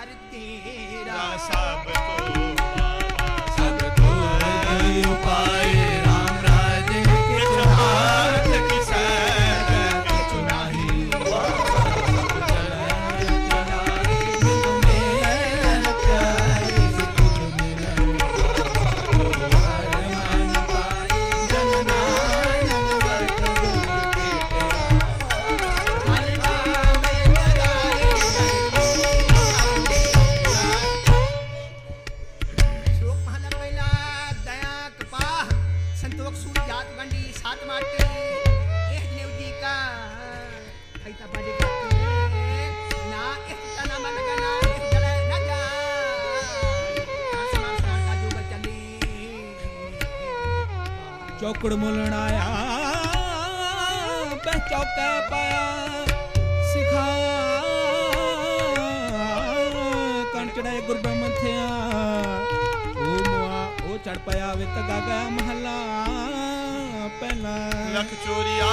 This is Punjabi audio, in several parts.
ਘਰ ਤੇਰਾ ਸਭ ਕੁਕੜ ਮੁਲਣਾਇਆ ਬਹਿ ਚੌਕਾ ਪਾਇਆ ਸਿਖਾ। ਕੰਚੜੇ ਗੁਰਬ੍ਰਹਮ ਥਿਆ। ਓ ਮੁਆ, ਉਹ ਚੜ ਪਿਆ ਵਿਤ ਗਾਗਾ ਮਹਲਾ। ਪਹਿਲਾ ਲੱਖ ਚੋਰੀਆ।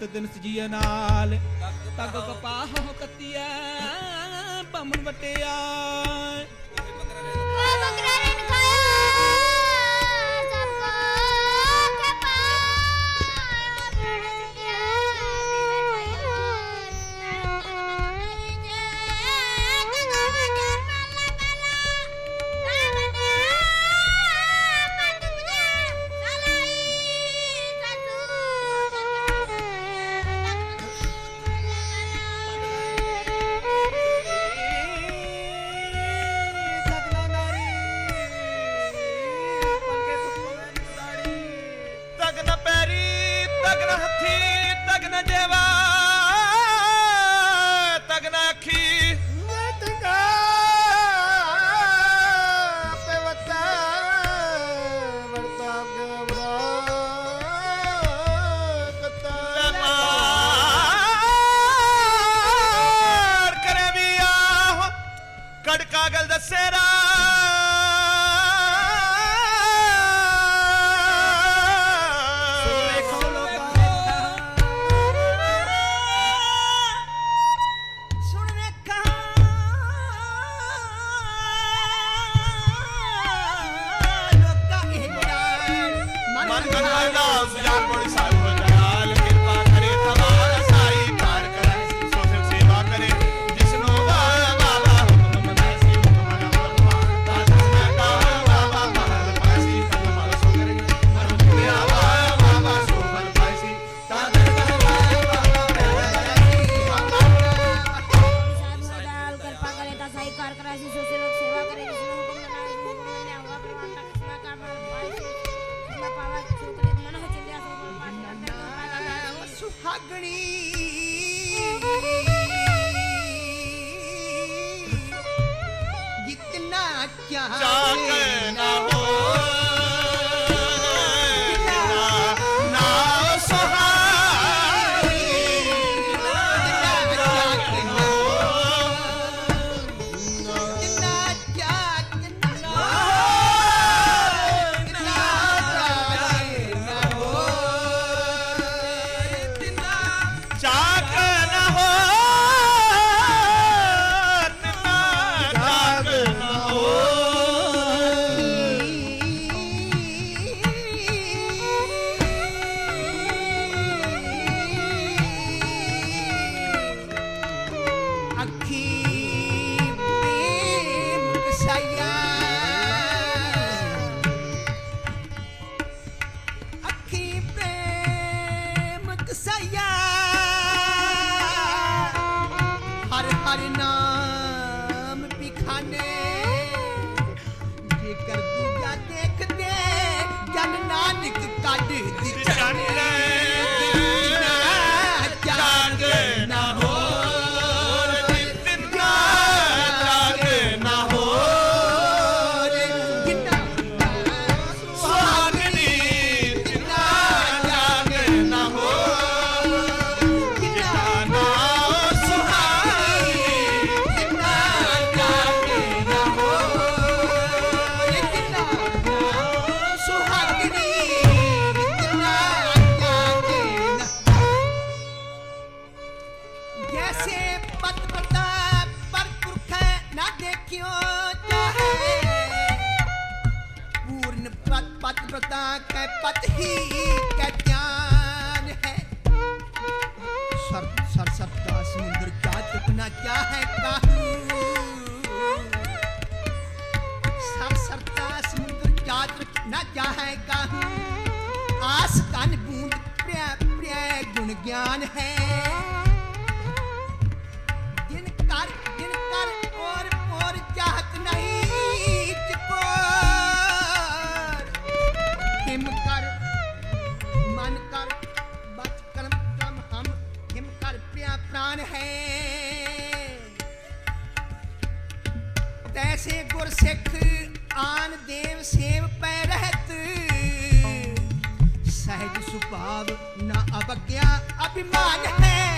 ਸਤ ਦਿਨ ਸਜੀਐ ਨਾਲ। ਤਗ ਕਪਾਹ ਕੱਤੀਐ ਭਮਨ ਵਟਿਆ। ਓਏ ਬੱਕਰਾ ਰੇਨ You. Maria. Sir sir sir का समुद्र क्या कितना क्या है काहू सर सर का समुद्र क्या कितना क्या है काहू आस कान बूंद प्रिय प्रिय गुण ज्ञान है स्थान है तैसे गुरसिख आन देव सेव पै रहत सहज सुभाव न अवज्ञा अभिमान है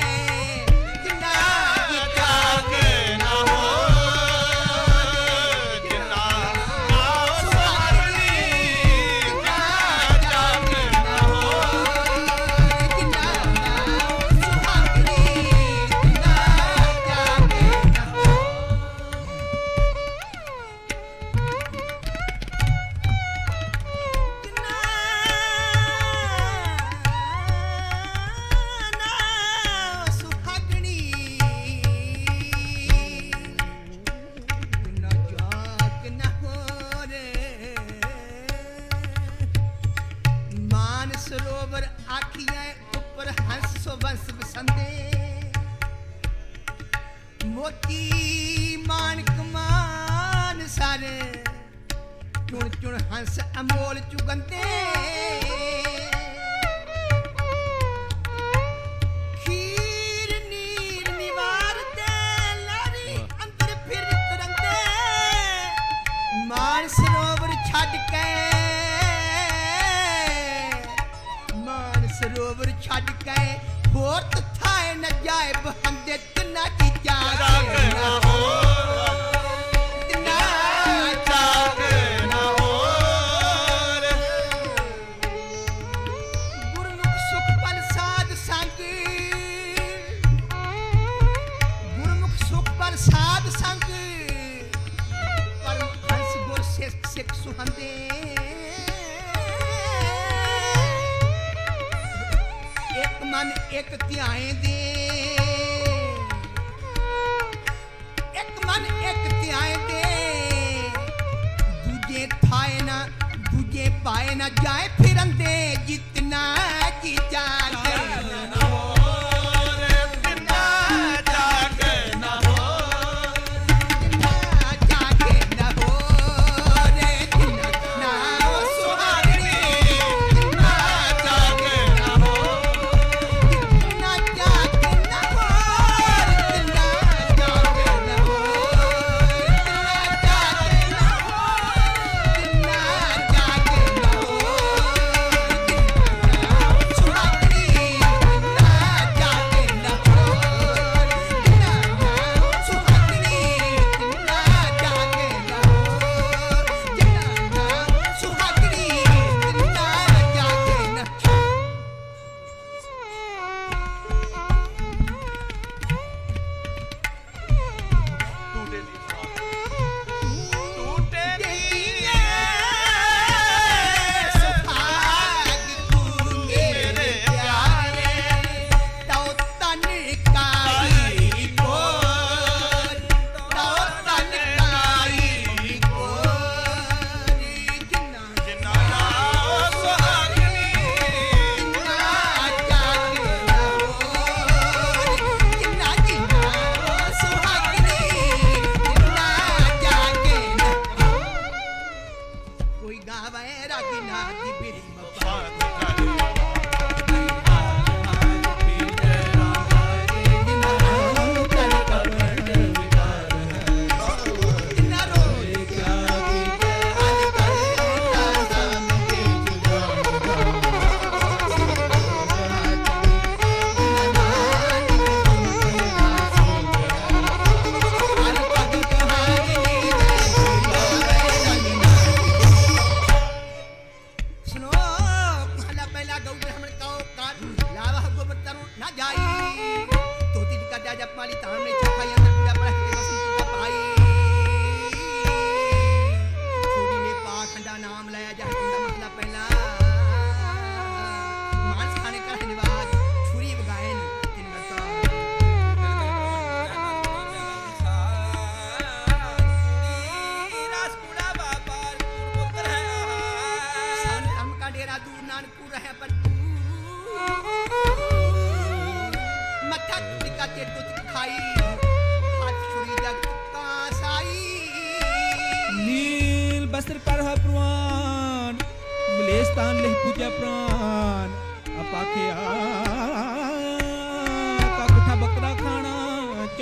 ਮੋਤੀ ਮਾਨਕ ਮਾਨ ਸਾਰੇ। ਚੁਣ ਚੁਣ ਹੰਸ ਅਮੋਲ ਚੁਗੰਦੇ। ਖੀਰ ਨੀਰ ਨਿਵਾਰ ਤੇ ਲਾਰੀ ਅੰਦਰ ਫਿਰ ਤਰੰਦੇ। ਮਾਨ ਸਰੋਵਰ ਛੱਡ ਕੇ। ਮਾਨ ਸਰੋਵਰ ਛੱਡ ਕੇ। ਹੋਰ ਤਥਾਏ ਨਾ ਜਾਏ ਬਹੰਦੇ ਤਨਾ आए दिन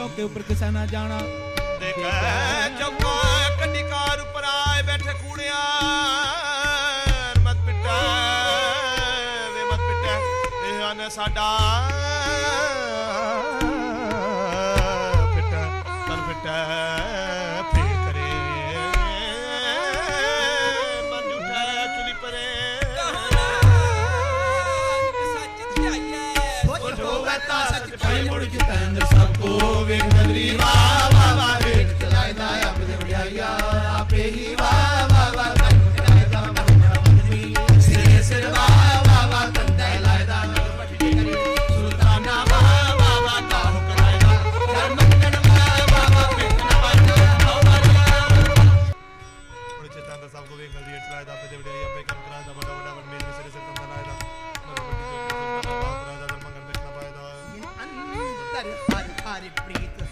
ਟੌਪ ਦੇ ਉੱਪਰ ਕਿਸੇ ਨਾ ਜਾਣਾ। ਦੇਖੈ ਚੌਕਾ ਕਾਰ ਬੈਠੇ ਕੂੜਿਆ। ਮਤ ਪਿੱਟਾ ਸਾਡਾ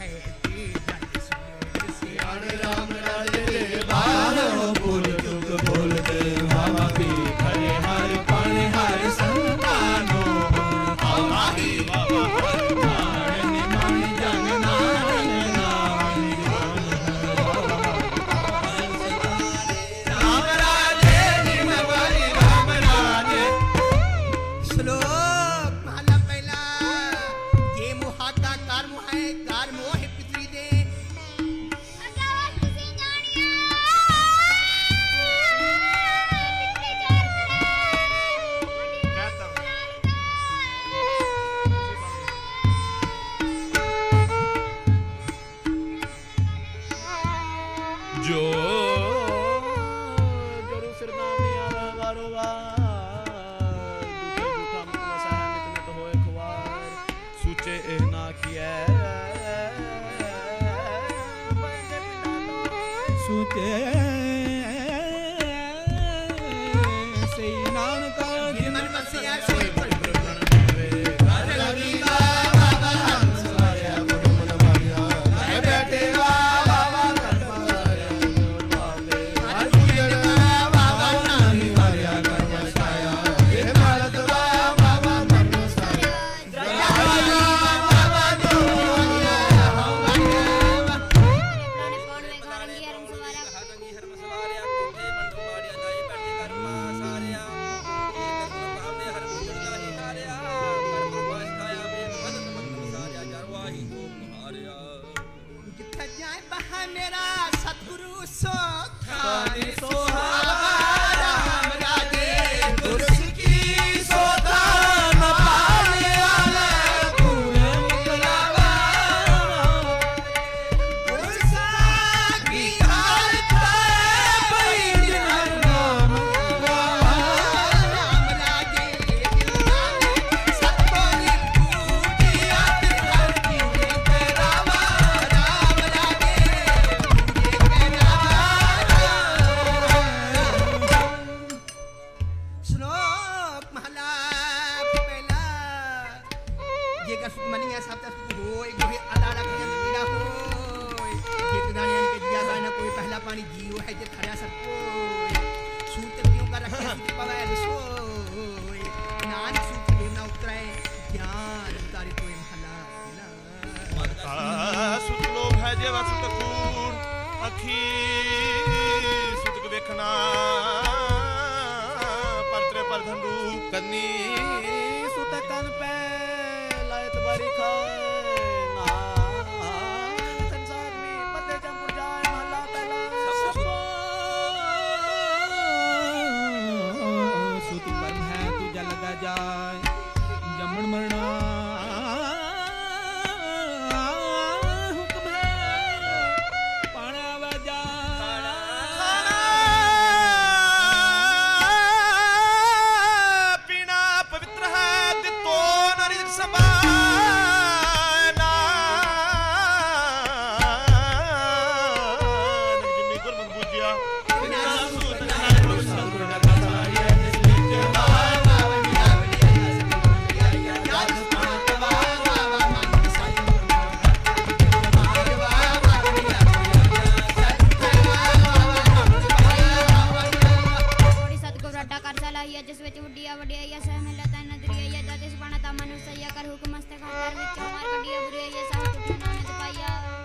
Hey. sou.